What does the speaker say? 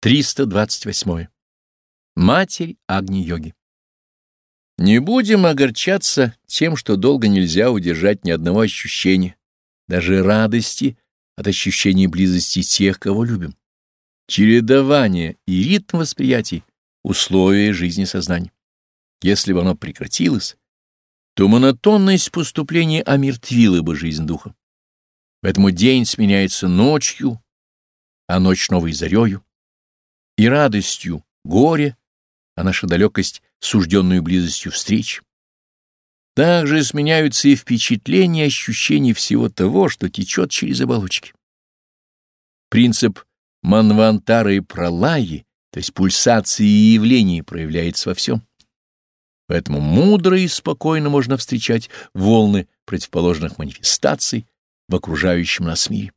328. Матерь Агни-йоги. Не будем огорчаться тем, что долго нельзя удержать ни одного ощущения, даже радости от ощущения близости тех, кого любим. Чередование и ритм восприятий — условия жизни сознания. Если бы оно прекратилось, то монотонность поступления омертвила бы жизнь духа. Поэтому день сменяется ночью, а ночь новой зарею и радостью горе, а наша далекость сужденную близостью встреч. Также сменяются и впечатления и ощущения всего того, что течет через оболочки. Принцип манвантары и пролаи, то есть пульсации и явлений, проявляется во всем. Поэтому мудро и спокойно можно встречать волны противоположных манифестаций в окружающем нас мире.